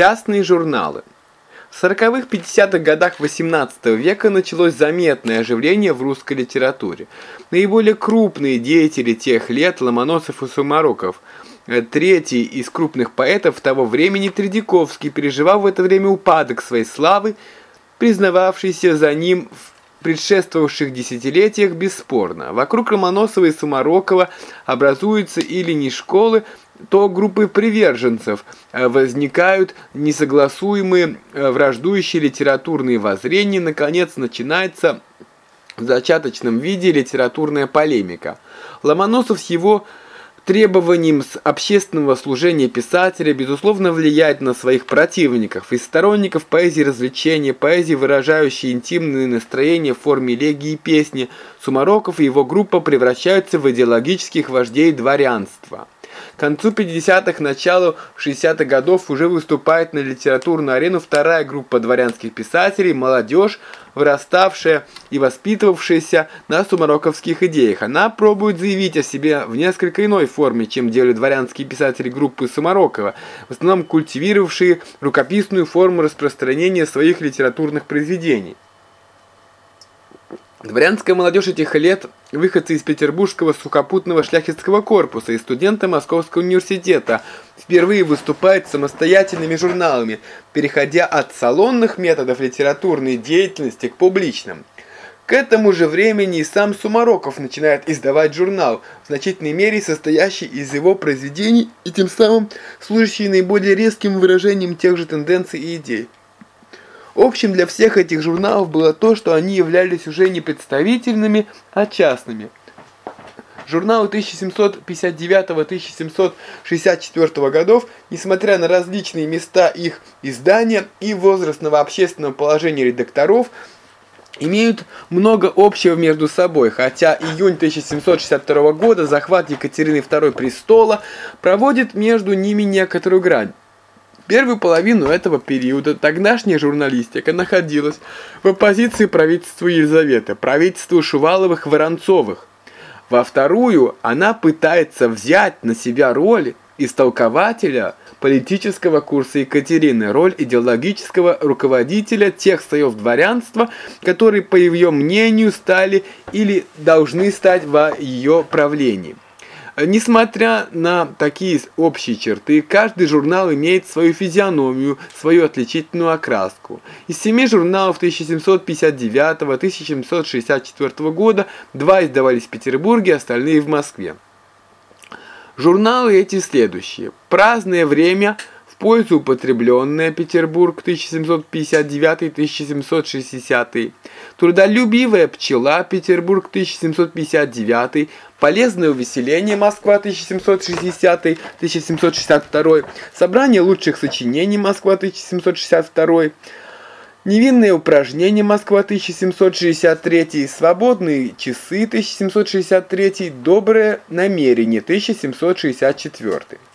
Частные журналы. В 40-50-х годах XVIII века началось заметное оживление в русской литературе. Наиболее крупные деятели тех лет – Ломоносов и Сумароков. Третий из крупных поэтов того времени Тредяковский переживал в это время упадок своей славы, признававшийся за ним в предшествовавших десятилетиях бесспорно. Вокруг Ломоносова и Сумарокова образуются или не школы, то группы приверженцев э, возникают несогласуемые э, враждующие литературные воззрения, наконец начинается в зачаточном виде литературная полемика. Ломоносов с его требованием с общественного служения писателя безусловно влияет на своих противников и сторонников поэзии развлечения, поэзии, выражающей интимные настроения в форме элегии и песни. Сумароков и его группа превращаются в идеологических вождей дворянства. К концу 50-х, началу 60-х годов уже выступает на литературную арену вторая группа дворянских писателей, молодежь, выраставшая и воспитывавшаяся на сумароковских идеях. Она пробует заявить о себе в несколько иной форме, чем делали дворянские писатели группы Сумарокова, в основном культивировавшие рукописную форму распространения своих литературных произведений. Дворянская молодежь этих лет, выходцы из Петербургского сухопутного шляхетского корпуса и студенты Московского университета, впервые выступает самостоятельными журналами, переходя от салонных методов литературной деятельности к публичным. К этому же времени и сам Сумароков начинает издавать журнал, в значительной мере состоящий из его произведений и тем самым служащий наиболее резким выражением тех же тенденций и идей. Общим для всех этих журналов было то, что они являлись уже не представительными, а частными. Журналы 1759-1764 годов, несмотря на различные места их издания и возрастного общественного положения редакторов, имеют много общего между собой, хотя июнь 1762 года захват Екатерины II престола проводит между ними некоторую грань. Первую половину этого периода тогдашняя журналистика находилась в оппозиции правительству Елизаветы, правительству Шуваловых-Воронцовых. Во вторую она пытается взять на себя роль истолкователя политического курса Екатерины, роль идеологического руководителя тех слоев дворянства, которые, по ее мнению, стали или должны стать во ее правлении. Несмотря на такие общие черты, каждый журнал имеет свою физиономию, свою отличительную окраску. Из семи журналов 1759-1764 года два издавались в Петербурге, остальные в Москве. Журналы эти следующие. «Праздное время», в пользу употребленное Петербург 1759-1760, Трудолюбивая пчела Петербург 1759, Полезное увеселение Москва 1760-1762, Собрание лучших сочинений Москва 1762, Невинные упражнения Москва 1763, Свободные часы 1763, Доброе намерение 1764.